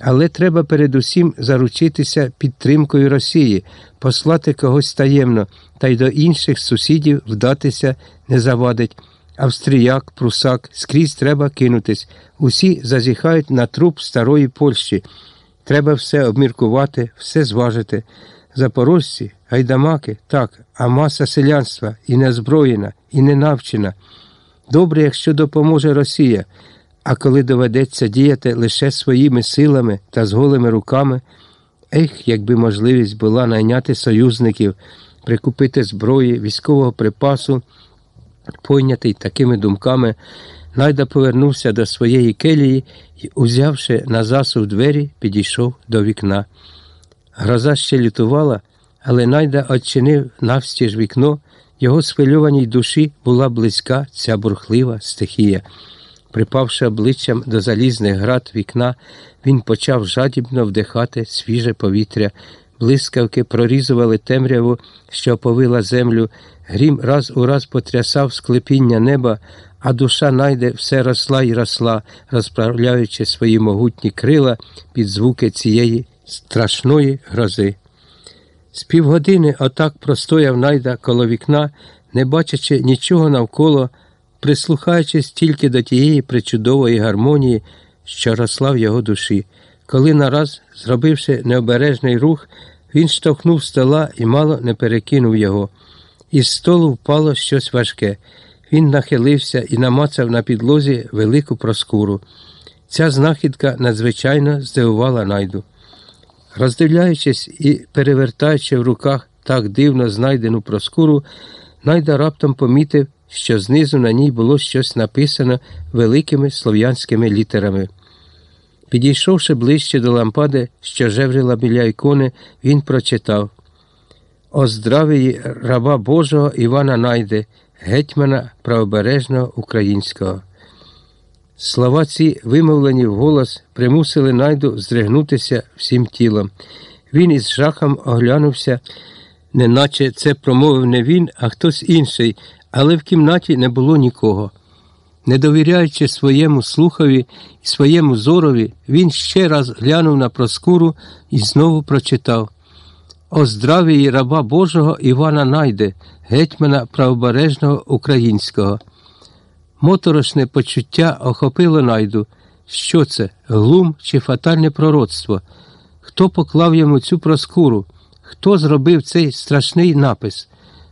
Але треба передусім заручитися підтримкою Росії, послати когось таємно, та й до інших сусідів вдатися не завадить. Австріяк, прусак, скрізь треба кинутись. Усі зазіхають на труп старої Польщі. Треба все обміркувати, все зважити. Запорожці, гайдамаки, так, а маса селянства і неозброєна, і ненавчена. Добре, якщо допоможе Росія, а коли доведеться діяти лише своїми силами та з голими руками, ех, якби можливість була найняти союзників, прикупити зброї, військового припасу, пойнятий такими думками, найда повернувся до своєї келії і, узявши на засув двері, підійшов до вікна. Гроза ще лютувала, але найда odчинив навстіж вікно, його схвильованій душі була близька ця бурхлива стихія. Припавши обличчям до залізних град вікна, він почав жадібно вдихати свіже повітря. Блискавки прорізували темряву, що оповила землю, грім раз у раз потрясав склепіння неба, а душа найде все росла й росла, розправляючи свої могутні крила під звуки цієї страшної грози. З півгодини отак простояв найда коло вікна, не бачачи нічого навколо, прислухаючись тільки до тієї причудової гармонії, що росла в його душі. Коли нараз, зробивши необережний рух, він штовхнув стола і мало не перекинув його. Із столу впало щось важке. Він нахилився і намацав на підлозі велику проскуру. Ця знахідка надзвичайно здивувала найду. Роздивляючись і перевертаючи в руках так дивно знайдену проскуру, найда раптом помітив, що знизу на ній було щось написано великими слов'янськими літерами. Підійшовши ближче до лампади, що жеврила біля ікони, він прочитав О здравії раба Божого Івана Найде, гетьмана правобережного українського. Слова ці, вимовлені вголос, примусили найду здригнутися всім тілом. Він із жахом оглянувся, неначе це промовив не він, а хтось інший, але в кімнаті не було нікого. Не довіряючи своєму слухові і своєму зорові, він ще раз глянув на проскуру і знову прочитав О здравії раба Божого Івана Найде, гетьмана правобережного українського. Моторошне почуття охопило найду. Що це, глум чи фатальне пророцтво? Хто поклав йому цю проскуру? Хто зробив цей страшний напис?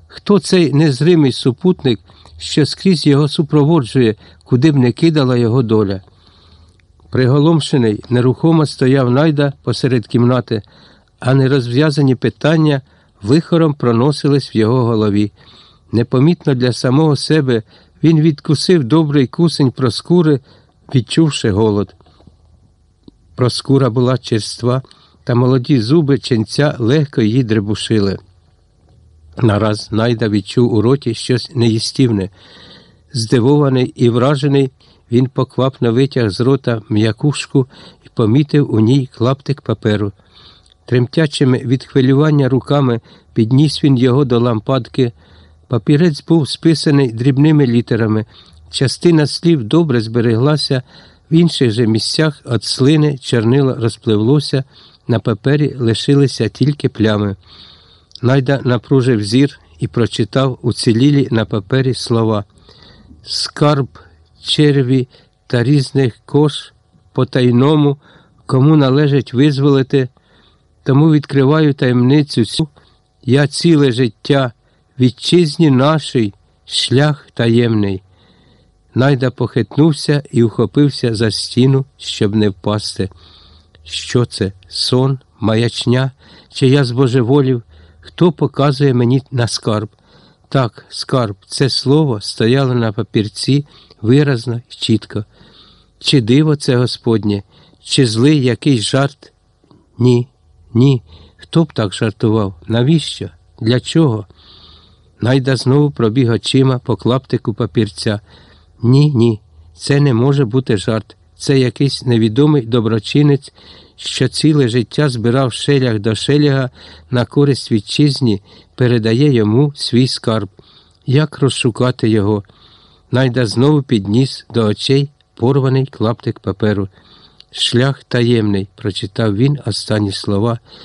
Хто цей незримий супутник, що скрізь його супроводжує, куди б не кидала його доля? Приголомшений, нерухомо стояв найда посеред кімнати, а нерозв'язані питання вихором проносились в його голові. Непомітно для самого себе він відкусив добрий кусень проскури, відчувши голод. Проскура була черства, та молоді зуби ченця легко її дребушили. Нараз найда відчув у роті щось неїстівне. Здивований і вражений, він поквапно витяг з рота м'якушку і помітив у ній клаптик паперу. Тремтячими від хвилювання руками підніс він його до лампадки. Папірець був списаний дрібними літерами. Частина слів добре збереглася, в інших же місцях від слини чорнило розпливлося, на папері лишилися тільки плями. Найда напружив зір і прочитав уцілілі на папері слова Скарб, черві та різних кош по тайному, кому належить визволити, тому відкриваю таємницю цю я ціле життя вітчизні нашій шлях таємний. Найда похитнувся і ухопився за стіну, щоб не впасти. Що це? Сон, маячня, чи я збожеволів? Хто показує мені на скарб? Так, скарб, це слово стояло на папірці виразно і чітко. Чи диво це Господнє, чи злий якийсь жарт? Ні, ні. Хто б так жартував? Навіщо? Для чого? Найда знову пробіг очима по клаптику папірця. Ні, ні, це не може бути жарт. Це якийсь невідомий доброчинець, що ціле життя збирав шелях до шеляга на користь вітчизні, передає йому свій скарб. Як розшукати його? Найда знову підніс до очей порваний клаптик паперу. Шлях таємний, прочитав він останні слова